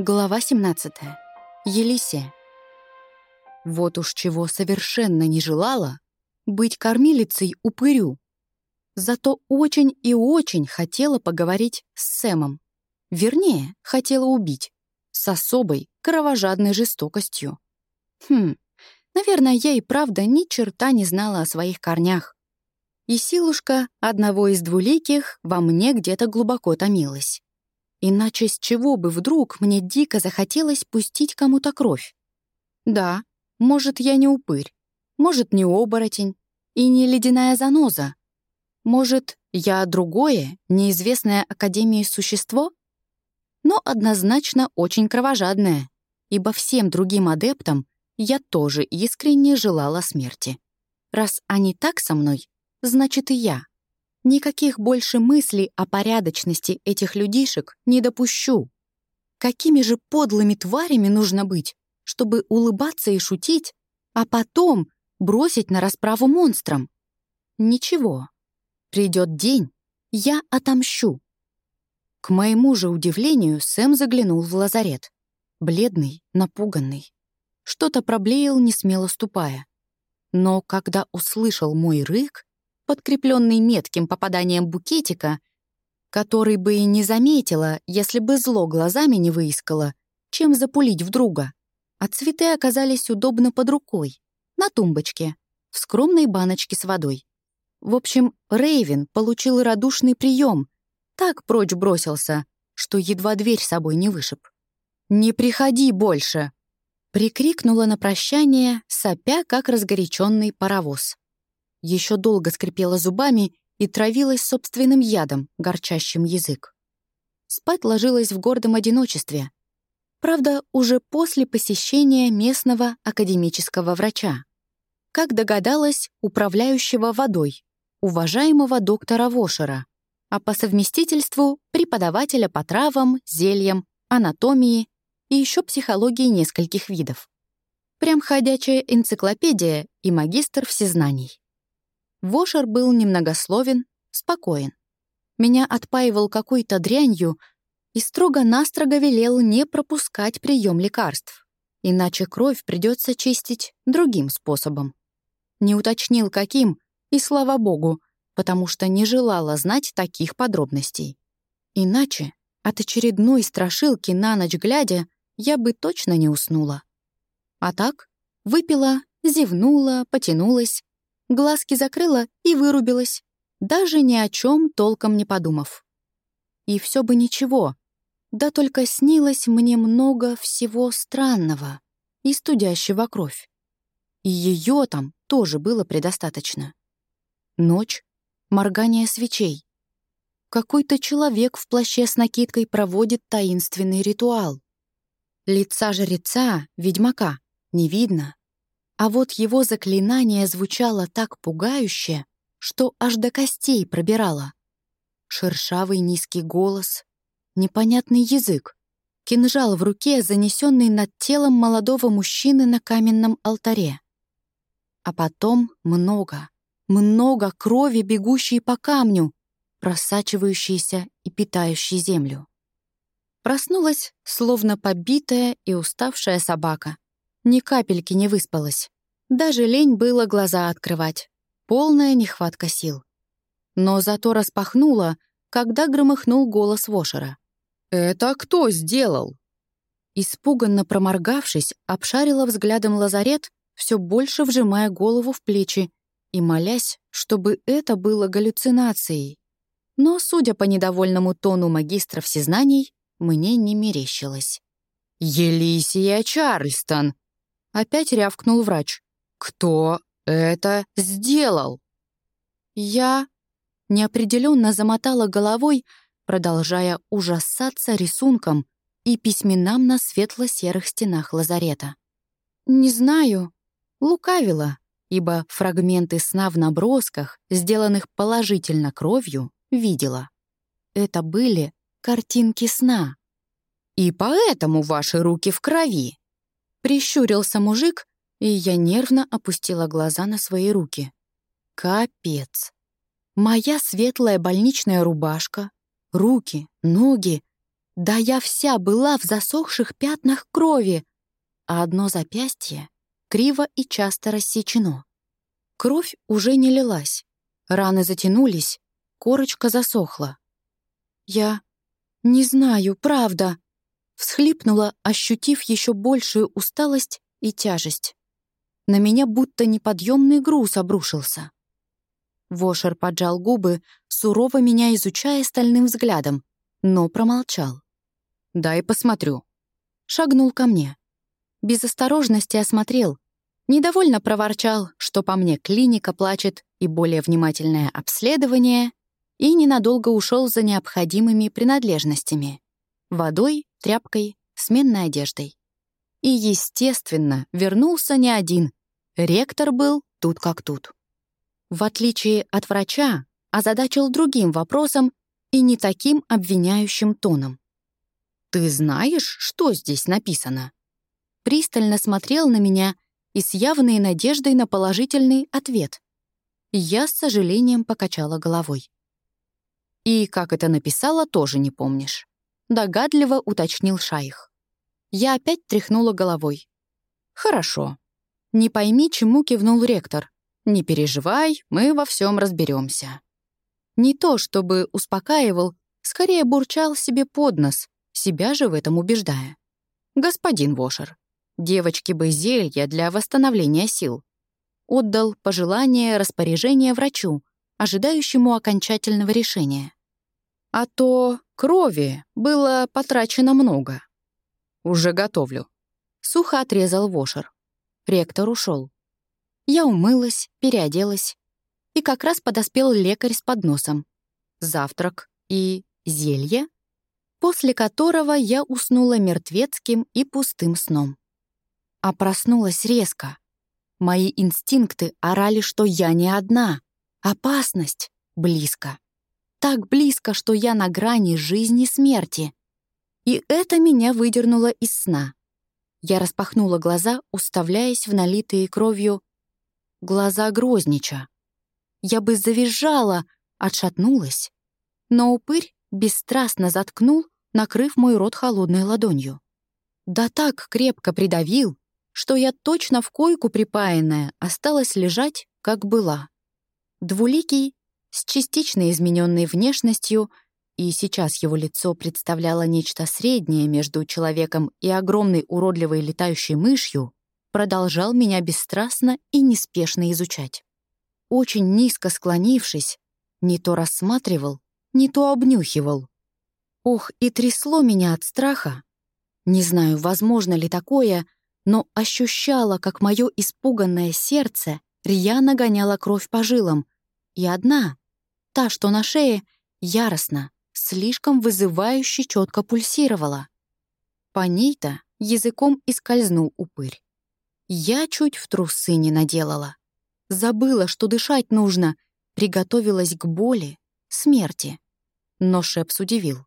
Глава 17. Елисия. Вот уж чего совершенно не желала быть кормилицей упырю. Зато очень и очень хотела поговорить с Сэмом. Вернее, хотела убить. С особой, кровожадной жестокостью. Хм, наверное, я и правда ни черта не знала о своих корнях. И силушка одного из двуликих во мне где-то глубоко томилась. Иначе с чего бы вдруг мне дико захотелось пустить кому-то кровь? Да, может, я не упырь, может, не оборотень и не ледяная заноза. Может, я другое, неизвестное Академии существо? Но однозначно очень кровожадное, ибо всем другим адептам я тоже искренне желала смерти. Раз они так со мной, значит и я. Никаких больше мыслей о порядочности этих людишек не допущу. Какими же подлыми тварями нужно быть, чтобы улыбаться и шутить, а потом бросить на расправу монстрам? Ничего. Придет день, я отомщу. К моему же удивлению, Сэм заглянул в лазарет. Бледный, напуганный. Что-то проблеял, не смело ступая. Но когда услышал мой рык, подкрепленный метким попаданием букетика, который бы и не заметила, если бы зло глазами не выискала, чем запулить в друга. А цветы оказались удобно под рукой, на тумбочке, в скромной баночке с водой. В общем, Рейвен получил радушный прием, так прочь бросился, что едва дверь собой не вышиб. «Не приходи больше!» — прикрикнула на прощание, сопя, как разгоряченный паровоз еще долго скрипела зубами и травилась собственным ядом, горчащим язык. Спать ложилась в гордом одиночестве. Правда, уже после посещения местного академического врача. Как догадалась, управляющего водой, уважаемого доктора Вошера, а по совместительству преподавателя по травам, зельям, анатомии и еще психологии нескольких видов. Прям ходячая энциклопедия и магистр всезнаний. Вошер был немногословен, спокоен. Меня отпаивал какой-то дрянью и строго-настрого велел не пропускать прием лекарств, иначе кровь придется чистить другим способом. Не уточнил, каким, и слава богу, потому что не желала знать таких подробностей. Иначе от очередной страшилки на ночь глядя я бы точно не уснула. А так выпила, зевнула, потянулась, глазки закрыла и вырубилась, даже ни о чем толком не подумав. И все бы ничего, да только снилось мне много всего странного и студящего кровь. И ее там тоже было предостаточно. Ночь, моргание свечей. Какой-то человек в плаще с накидкой проводит таинственный ритуал. Лица жреца, ведьмака, не видно, а вот его заклинание звучало так пугающе, что аж до костей пробирало. Шершавый низкий голос, непонятный язык, кинжал в руке, занесенный над телом молодого мужчины на каменном алтаре. А потом много, много крови, бегущей по камню, просачивающейся и питающей землю. Проснулась, словно побитая и уставшая собака — ни капельки не выспалась. Даже лень было глаза открывать. Полная нехватка сил. Но зато распахнула, когда громыхнул голос Вошера. «Это кто сделал?» Испуганно проморгавшись, обшарила взглядом лазарет, все больше вжимая голову в плечи и молясь, чтобы это было галлюцинацией. Но, судя по недовольному тону магистра всезнаний, мне не мерещилось. «Елисия Чарльстон!» Опять рявкнул врач. «Кто это сделал?» Я неопределенно замотала головой, продолжая ужасаться рисунком и письменам на светло-серых стенах лазарета. «Не знаю», лукавила, ибо фрагменты сна в набросках, сделанных положительно кровью, видела. Это были картинки сна. «И поэтому ваши руки в крови», Прищурился мужик, и я нервно опустила глаза на свои руки. Капец. Моя светлая больничная рубашка, руки, ноги, Да я вся была в засохших пятнах крови, а одно запястье криво и часто рассечено. Кровь уже не лилась, раны затянулись, корочка засохла. Я не знаю, правда, всхлипнула, ощутив еще большую усталость и тяжесть. На меня будто неподъемный груз обрушился. Вошер поджал губы, сурово меня изучая стальным взглядом, но промолчал. «Дай посмотрю». Шагнул ко мне. Без осторожности осмотрел. Недовольно проворчал, что по мне клиника плачет и более внимательное обследование, и ненадолго ушел за необходимыми принадлежностями. Водой, тряпкой, сменной одеждой. И, естественно, вернулся не один. Ректор был тут как тут. В отличие от врача, озадачил другим вопросом и не таким обвиняющим тоном. «Ты знаешь, что здесь написано?» Пристально смотрел на меня и с явной надеждой на положительный ответ. Я с сожалением покачала головой. «И как это написала, тоже не помнишь», — догадливо уточнил Шаих. Я опять тряхнула головой. «Хорошо». Не пойми, чему кивнул ректор. «Не переживай, мы во всем разберемся. Не то чтобы успокаивал, скорее бурчал себе под нос, себя же в этом убеждая. «Господин Вошер, девочке бы зелья для восстановления сил». Отдал пожелание распоряжения врачу, ожидающему окончательного решения. А то крови было потрачено много. «Уже готовлю», — сухо отрезал Вошер. Ректор ушел. Я умылась, переоделась, и как раз подоспел лекарь с подносом. Завтрак и зелье, после которого я уснула мертвецким и пустым сном. А проснулась резко. Мои инстинкты орали, что я не одна. Опасность близко. Так близко, что я на грани жизни и смерти. И это меня выдернуло из сна. Я распахнула глаза, уставляясь в налитые кровью глаза Грознича. Я бы завизжала, отшатнулась. Но упырь бесстрастно заткнул, накрыв мой рот холодной ладонью. Да так крепко придавил, что я точно в койку припаянная осталась лежать, как была. Двуликий, с частично измененной внешностью, и сейчас его лицо представляло нечто среднее между человеком и огромной уродливой летающей мышью, продолжал меня бесстрастно и неспешно изучать очень низко склонившись, не то рассматривал, не то обнюхивал. Ох, и трясло меня от страха. Не знаю, возможно ли такое, но ощущала, как мое испуганное сердце рьяно гоняло кровь по жилам. И одна, та, что на шее, яростно, слишком вызывающе четко пульсировала. По ней-то языком и скользнул упырь. Я чуть в трусы не наделала. Забыла, что дышать нужно, приготовилась к боли, смерти. Но Шепс удивил.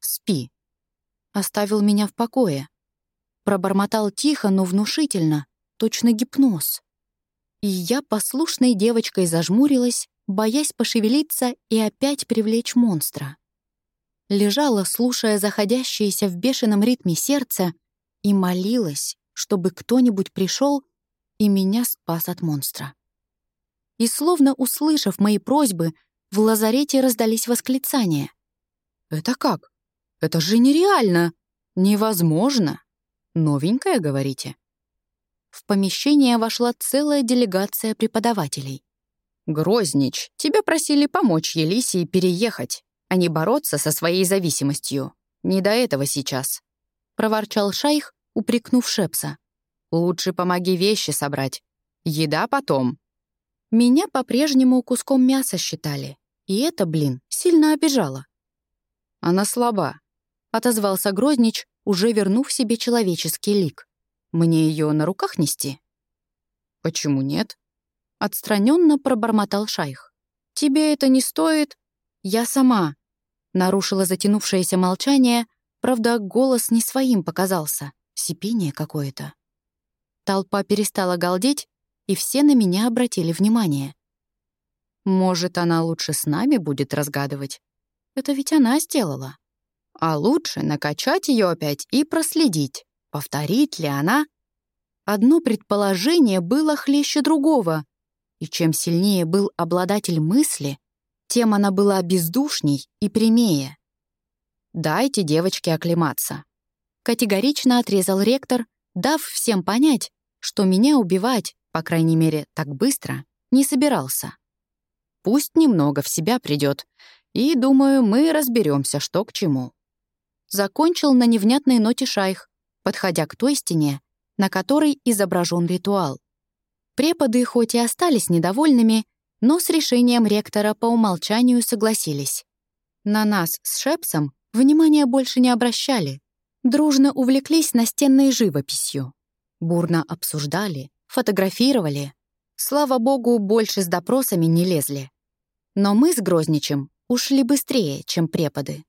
«Спи». Оставил меня в покое. Пробормотал тихо, но внушительно, точно гипноз. И я послушной девочкой зажмурилась, боясь пошевелиться и опять привлечь монстра. Лежала, слушая заходящееся в бешеном ритме сердце, и молилась, чтобы кто-нибудь пришел и меня спас от монстра. И словно услышав мои просьбы, в лазарете раздались восклицания. «Это как? Это же нереально! Невозможно! Новенькая, говорите?» В помещение вошла целая делегация преподавателей. «Грознич, тебя просили помочь Елисии переехать, а не бороться со своей зависимостью. Не до этого сейчас», — проворчал шайх, упрекнув Шепса. Лучше помоги вещи собрать. Еда потом. Меня по-прежнему куском мяса считали. И это, блин, сильно обижало. Она слаба, — отозвался Грознич, уже вернув себе человеческий лик. Мне ее на руках нести? Почему нет? Отстраненно пробормотал шайх. Тебе это не стоит? Я сама. Нарушила затянувшееся молчание, правда, голос не своим показался. Сипение какое-то. Толпа перестала галдеть, и все на меня обратили внимание. Может, она лучше с нами будет разгадывать? Это ведь она сделала. А лучше накачать ее опять и проследить, повторит ли она. Одно предположение было хлеще другого, и чем сильнее был обладатель мысли, тем она была бездушней и прямее. «Дайте девочке оклематься», — категорично отрезал ректор, дав всем понять, что меня убивать, по крайней мере, так быстро, не собирался. Пусть немного в себя придет, и, думаю, мы разберемся, что к чему. Закончил на невнятной ноте шайх, подходя к той стене, на которой изображен ритуал. Преподы хоть и остались недовольными, но с решением ректора по умолчанию согласились. На нас с Шепсом внимания больше не обращали, дружно увлеклись настенной живописью. Бурно обсуждали, фотографировали. Слава богу, больше с допросами не лезли. Но мы с Грозничем ушли быстрее, чем преподы.